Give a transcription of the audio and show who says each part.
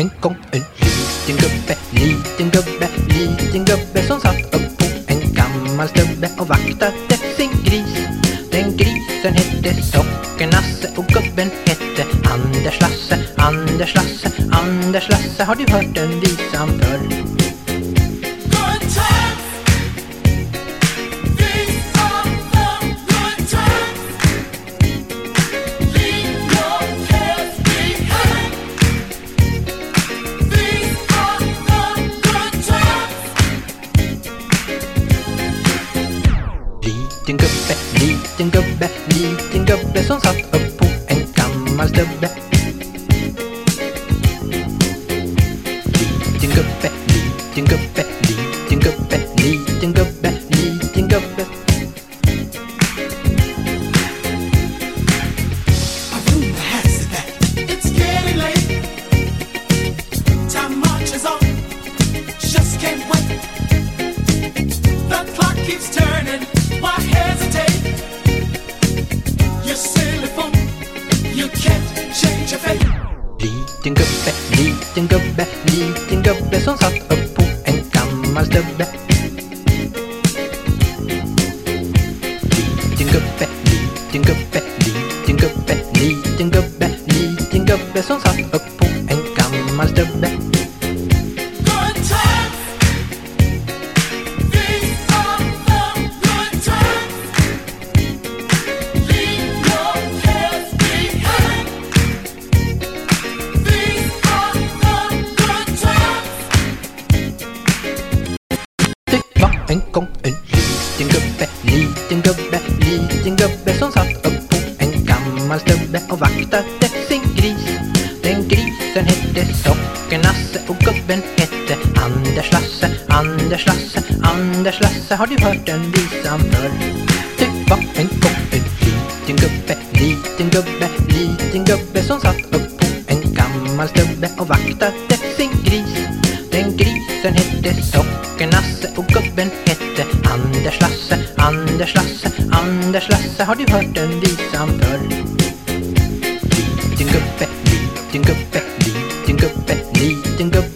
Speaker 1: en gång en liten gubbe, liten gubbe, liten gubbe som satt upp på en gammal stubbe och vaktade sin gris. Den grisen hette Sockernasse och gubben hette Anders Lasse, Anders Lasse, Anders Lasse. Har du hört den visan förr? Liten gubbe, liten gubbe, liten gubbe som satt upp på en gammal stubbe. Liten gubbe, liten gubbe,
Speaker 2: you can't change your fate.
Speaker 1: Liten gubbe, liten gubbe, liten gubbe som satt upp på en gammal stubbe. Liten gubbe, liten gubbe, liten gubbe, liten gubbe, liten gubbe som satt upp på en gammal stubbe. Gång en liten gubbe, liten gubbe, liten gubbe som satt upp på en gammal stubbe och vaktade sin gris. Den grisen hette Sockernasse och gubben hette Anders Lasse, Anders Lasse, Anders Lasse. Har du hört den visan förr? Det var en gång en liten gubbe, liten gubbe, liten gubbe som satt upp på en gammal stubbe och vaktade sin gris. Lassen hette Sockernasse och gubben hette Anders Lasse, Anders Lasse, Anders Lasse har du hört den visan förr? Liten gubbe, liten gubbe, liten gubbe, liten gubbe